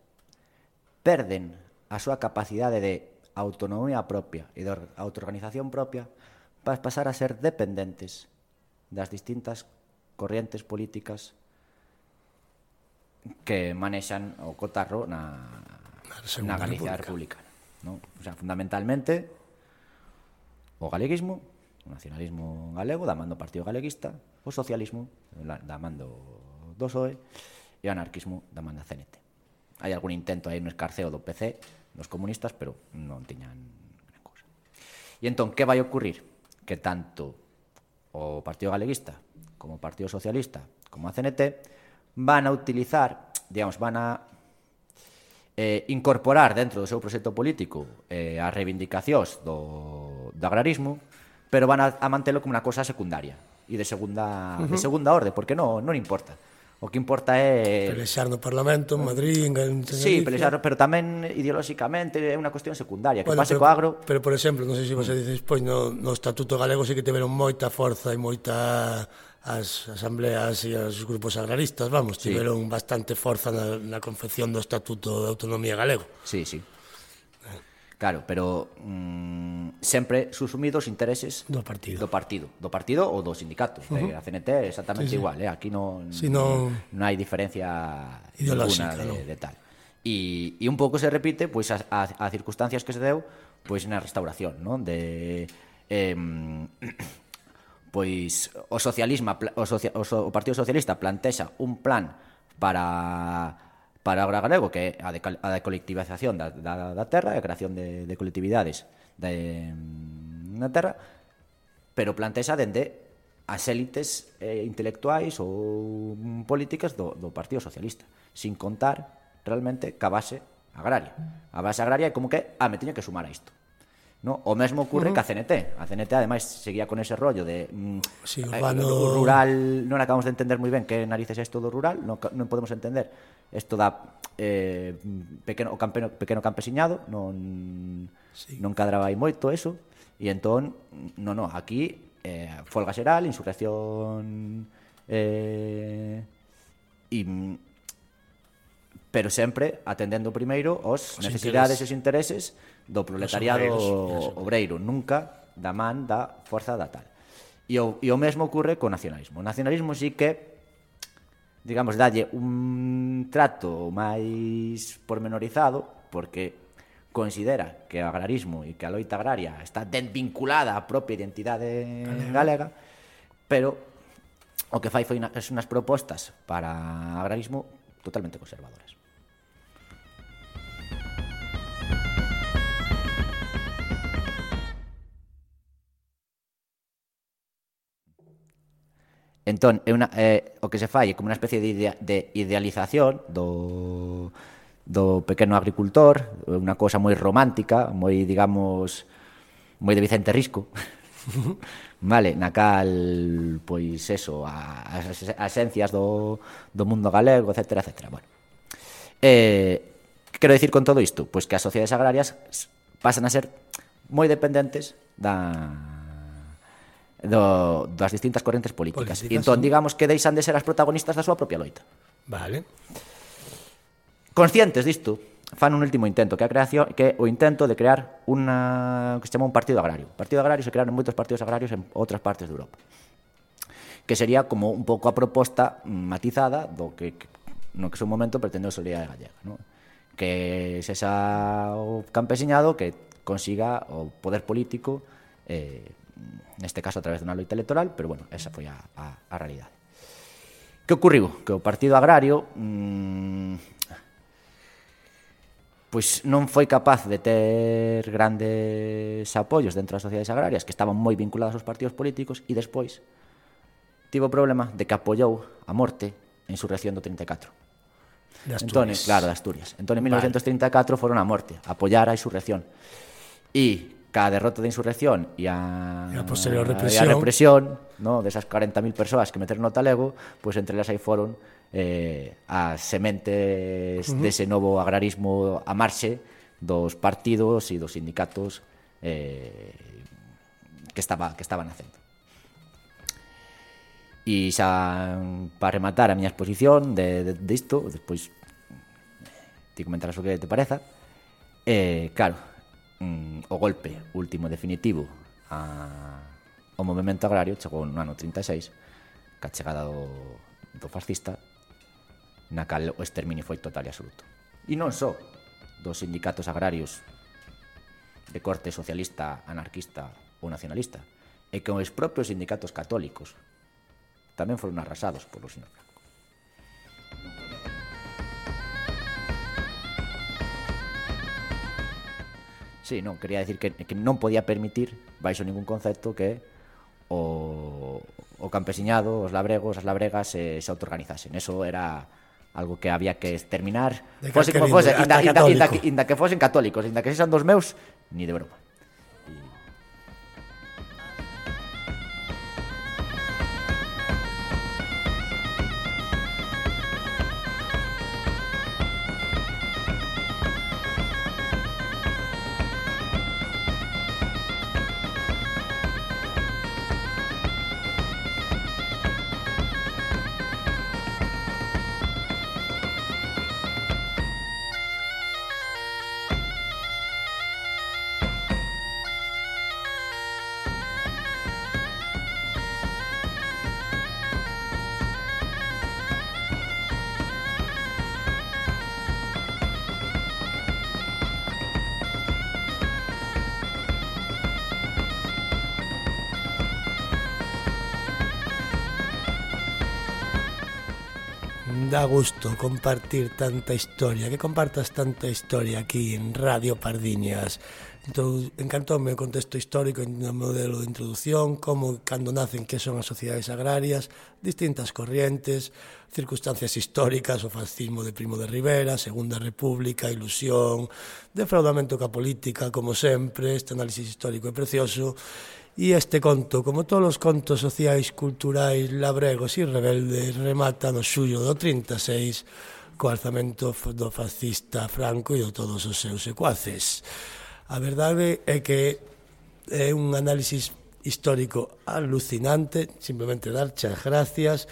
S3: perden a súa capacidade de autonomía propia e de autoorganización propia para pasar a ser dependentes das distintas corrientes políticas que manexan o cotarro na,
S2: na,
S3: na Galicia
S2: República.
S3: republicana. ¿no? O sea, fundamentalmente, o galeguismo, o nacionalismo galego, da mando partido galeguista, o socialismo, da mando do PSOE e o anarquismo da man da CNT. Hai algún intento aí no escarceo do PC dos comunistas, pero non tiñan gran cousa. E entón, que vai ocurrir? Que tanto o Partido Galeguista como o Partido Socialista como a CNT van a utilizar, digamos, van a eh, incorporar dentro do seu proxecto político eh, as reivindicacións do, do agrarismo, pero van a, a mantelo como unha cosa secundaria e de segunda uh -huh. de segunda orde, porque non non importa. O que importa é...
S2: Pelexar no Parlamento, en Madrid, en Galicia...
S3: Sí, pelexar, pero tamén ideolóxicamente é unha cuestión secundaria, que bueno, pase pero, co agro...
S2: Pero, por exemplo, non sei se você dices, pois no, no Estatuto Galego sí que tiveron moita forza e moita as asambleas e os grupos agraristas, vamos, tiveron sí. bastante forza na, na confección do Estatuto de Autonomía Galego.
S3: Sí, sí. Claro, pero mm, sempre susumidos intereses
S2: do partido.
S3: Do partido, do partido ou do sindicato. Eh, uh -huh. a CNT é exactamente sí, igual, eh? aquí non
S2: si no...
S3: non hai diferencia ideolóxica de, no. de tal. E, e un pouco se repite pois as, as, a, circunstancias que se deu pois na restauración, non? De eh, pois o socialismo o, socia, o, o Partido Socialista plantexa un plan para para agora galego, que é a de, a de colectivización da, da, da terra, a creación de, de colectividades de, na terra, pero plantexa dende as élites eh, intelectuais ou políticas do, do Partido Socialista, sin contar realmente ca base agraria. A base agraria é como que, ah, me teño que sumar a isto. No? O mesmo ocurre uh -huh. ca CNT. A CNT, ademais, seguía con ese rollo de... Mm,
S2: sí, eh, urbano...
S3: Eh, rural, non acabamos de entender moi ben que narices é isto do rural, non, non podemos entender isto da eh, pequeno, o campeno, pequeno campesiñado, non, sí. non cadraba aí moito eso, e entón, non, non, aquí, eh, folga xeral, insurrección... Eh, e pero sempre atendendo primeiro os necesidades e os intereses do proletariado obreiro, nunca da man da forza da tal. E o, e o mesmo ocurre co nacionalismo. O nacionalismo sí que digamos, dalle un trato máis pormenorizado porque considera que o agrarismo e que a loita agraria está desvinculada á propia identidade galega, galega pero o que fai foi unha, propostas para agrarismo totalmente conservadoras. Entón, é una, é, o que se fai é como unha especie de, idea, de idealización do, do pequeno agricultor, unha cosa moi romántica, moi, digamos, moi de Vicente Risco, vale, na cal, pois eso, as, as esencias do, do mundo galego, etc, etc. Bueno. Eh, que quero dicir con todo isto? Pois que as sociedades agrarias pasan a ser moi dependentes da, do, das distintas correntes políticas. políticas entón, sí. digamos que deixan de ser as protagonistas da súa propia loita.
S2: Vale.
S3: Conscientes disto, fan un último intento, que a creación que o intento de crear unha que se chama un partido agrario. Partido agrario se crearon moitos partidos agrarios en outras partes de Europa. Que sería como un pouco a proposta matizada do que, que no que son momento pretendeu a Solidaridade Gallega, non? que se xa o campesiñado que consiga o poder político eh, neste caso a través dunha loita electoral, pero bueno, esa foi a, a, a realidade. Que ocurriu? Que o Partido Agrario mmm, pois non foi capaz de ter grandes apoios dentro das sociedades agrarias que estaban moi vinculadas aos partidos políticos e despois tivo o problema de que apoiou a morte a insurrección do 34.
S2: De
S3: Entón, claro, de Asturias. Entón, en 1934 vale. foron a morte, a apoiar a insurrección. E ca derrota da de insurrección e a,
S2: e a posterior represión,
S3: e a represión no, desas 40.000 persoas que meteron no talego, pois pues entre elas aí foron eh, as sementes uh -huh. dese novo agrarismo a marxe dos partidos e dos sindicatos eh, que estaba que estaban nacendo. E xa para rematar a miña exposición de, de, de isto, despois eh, ti comentarás o que te pareza. Eh, claro, mm, o golpe último definitivo a, o movimento agrario chegou no ano 36 ca chegada do, do fascista na cal o exterminio foi total e absoluto. E non só dos sindicatos agrarios de corte socialista, anarquista ou nacionalista, e que os propios sindicatos católicos tamén foron arrasados polo sindicato. Sí, non, quería decir que, que non podía permitir baixo ningún concepto que o, o campesiñado, os labregos, as labregas se, se autoorganizasen. Eso era algo que había que exterminar.
S2: De
S3: fose como fose, inda, inda, inda, inda, que fosen católicos, inda que sexan dos meus, ni de broma.
S2: da gusto compartir tanta historia, que compartas tanta historia aquí en Radio Pardiñas. Entón, encantoume o contexto histórico no modelo de introducción, como cando nacen que son as sociedades agrarias, distintas corrientes, circunstancias históricas, o fascismo de Primo de Rivera, Segunda República, ilusión, defraudamento ca política, como sempre, este análisis histórico é precioso, E este conto, como todos os contos sociais, culturais, labregos e rebeldes, remata no xullo do 36 co alzamento do fascista Franco e de todos os seus secuaces. A verdade é que é un análisis histórico alucinante, simplemente darche as gracias,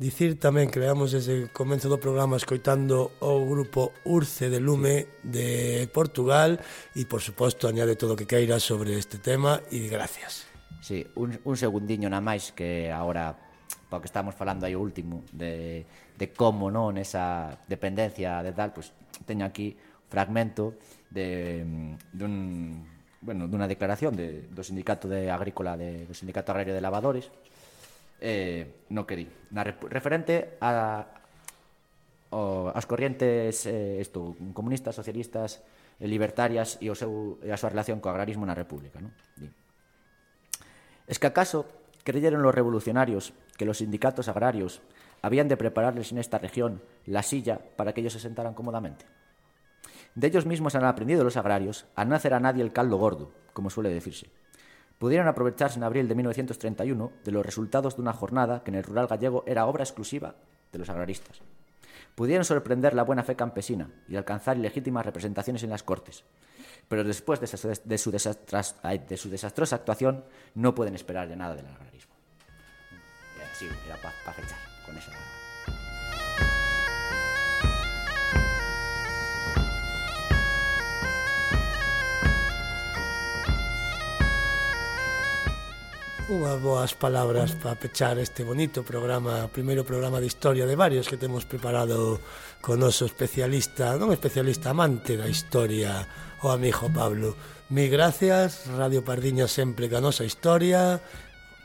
S2: Dicir tamén que veamos desde o comenzo do programa escoitando o grupo Urce de Lume de Portugal e, por suposto, añade todo o que queira sobre este tema e gracias.
S3: Sí, un, un segundiño na máis que agora porque estamos falando aí o último de, de como non esa dependencia de tal, pues, teño aquí fragmento de, de un, bueno, dunha declaración de, do sindicato de agrícola de, do sindicato agrario de lavadores eh, no que di na referente a o, as corrientes eh, comunistas, socialistas, e libertarias e, a súa relación co agrarismo na República. Es que acaso creyeron los revolucionarios que los sindicatos agrarios habían de prepararles en esta región la silla para que ellos se sentaran cómodamente. De ellos mismos han aprendido los agrarios a no hacer a nadie el caldo gordo, como suele decirse. Pudieron aprovecharse en abril de 1931 de los resultados de una jornada que en el rural gallego era obra exclusiva de los agraristas. Pudieron sorprender la buena fe campesina y alcanzar ilegítimas representaciones en las Cortes. Pero después de, su, desastrosa actuación no pueden esperar ya nada del agrarismo. Y así era para fechar con esa...
S2: unhas boas palabras para pechar este bonito programa, primeiro programa de historia de varios que temos preparado con noso especialista, non especialista, amante da historia, o amigo Pablo. Mi gracias, Radio Pardiña sempre con a nosa historia.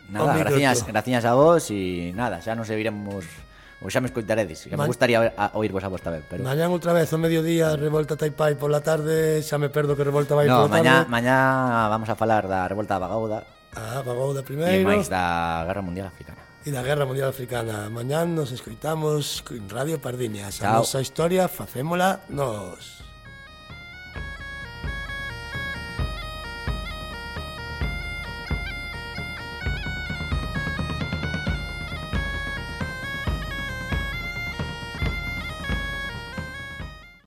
S3: Nada, gracias, gracias a vos e nada, xa nos seguiremos ou xa me escoitaredes, que Ma...
S2: me
S3: gustaría oírvos a vos tamén, pero
S2: Mañán outra vez ao mediodía Revolta Taipai pola tarde, xa me perdo que Revolta vai
S3: no,
S2: pola
S3: mañá,
S2: tarde.
S3: No, mañá mañá vamos a falar da Revolta da Bagauda,
S2: Ah, Magouda primeira.
S3: E máis da Guerra Mundial Africana.
S2: E da Guerra Mundial Africana. Mañán nos escoitamos en Radio Pardiñas. A nosa historia facémola nos.